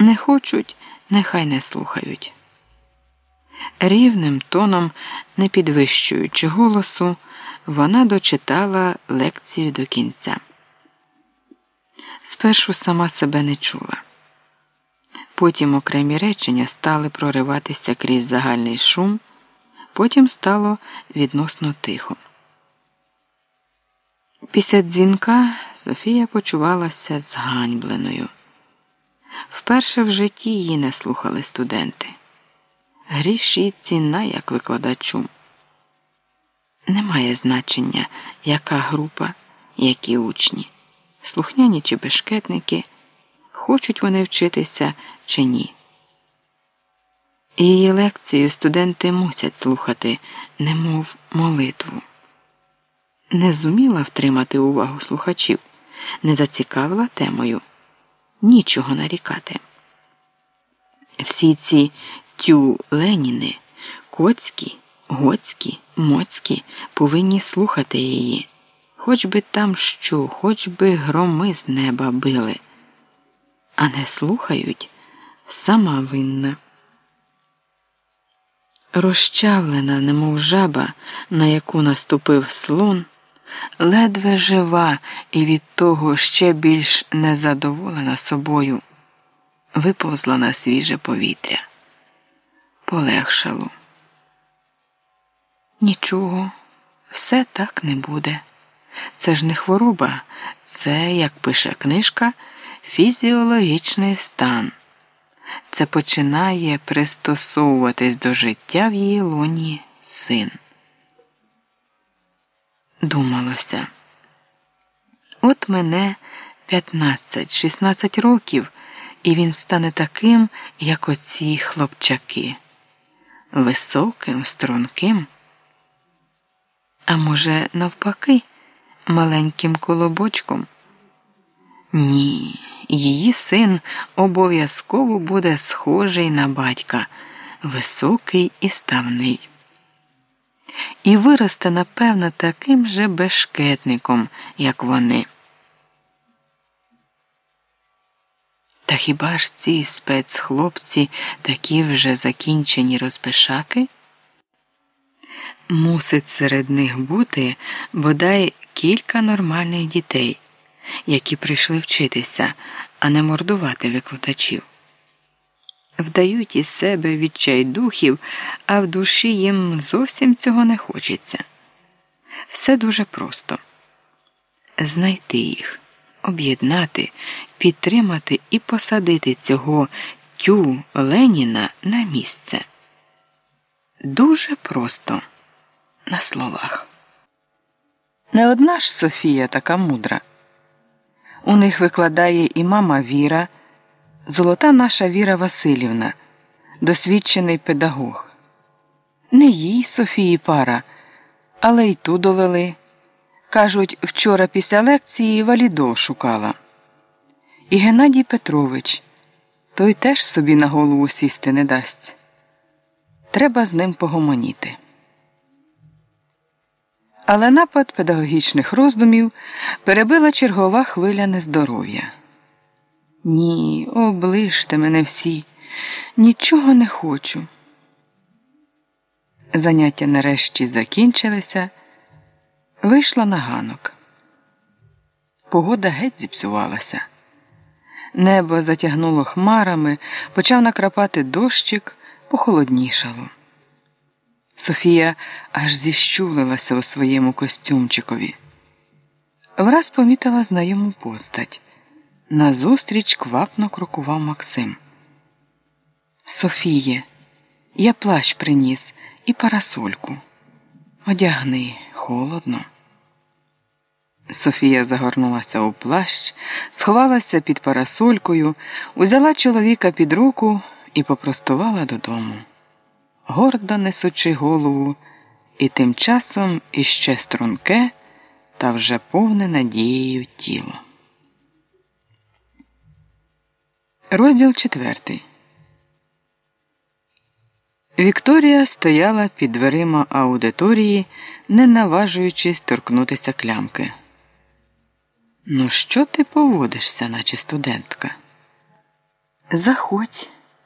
Не хочуть, нехай не слухають. Рівним тоном, не підвищуючи голосу, вона дочитала лекцію до кінця. Спершу сама себе не чула. Потім окремі речення стали прориватися крізь загальний шум, потім стало відносно тихо. Після дзвінка Софія почувалася зганьбленою. Вперше в житті її не слухали студенти. Гріш і ціна як викладачу. Немає значення, яка група, які учні, слухняні чи бешкетники, хочуть вони вчитися чи ні. Її лекцію студенти мусять слухати, немов молитву. Не зуміла втримати увагу слухачів, не зацікавила темою нічого нарікати. Всі ці тю Леніни, коцькі, гоцькі, моцькі повинні слухати її, хоч би там що, хоч би громи з неба били, а не слухають сама винна. Розчавлена, немов жаба, на яку наступив слон ледве жива і від того ще більш незадоволена собою, виповзла на свіже повітря. Полегшало. Нічого, все так не буде. Це ж не хвороба, це, як пише книжка, фізіологічний стан. Це починає пристосовуватись до життя в її лоні син думалося. От мене 15-16 років, і він стане таким, як оці хлопчаки, високим, струнким. А може, навпаки, маленьким колобочком? Ні, її син обов'язково буде схожий на батька, високий і ставний і виросте, напевно, таким же бешкетником, як вони. Та хіба ж ці спецхлопці такі вже закінчені розбишаки? Мусить серед них бути бодай кілька нормальних дітей, які прийшли вчитися, а не мордувати викладачів вдають із себе відчайдухів, а в душі їм зовсім цього не хочеться. Все дуже просто знайти їх, об'єднати, підтримати і посадити цього тю Леніна на місце. Дуже просто на словах. Не одна ж Софія така мудра. У них викладає і мама Віра. Золота наша Віра Васильівна, досвідчений педагог. Не їй Софії пара, але й ту довели. Кажуть, вчора після лекції валідол шукала. І Геннадій Петрович той теж собі на голову сісти не дасть. Треба з ним погомоніти. Але напад педагогічних роздумів перебила чергова хвиля нездоров'я. Ні, оближте мене всі, нічого не хочу. Заняття нарешті закінчилися, вийшла на ганок. Погода геть зіпсувалася. Небо затягнуло хмарами, почав накрапати дощик, похолоднішало. Софія аж зіщулилася у своєму костюмчикові. Враз помітила знайому постать. Назустріч квапно крокував Максим. Софіє, я плащ приніс і парасольку. Одягни холодно. Софія загорнулася у плащ, сховалася під парасолькою, узяла чоловіка під руку і попростувала додому, гордо несучи голову, і тим часом іще струнке та вже повне надією тіло. Розділ четвертий. Вікторія стояла під дверима аудиторії, не наважуючись торкнутися клямки. Ну, що ти поводишся, наче студентка? Заходь.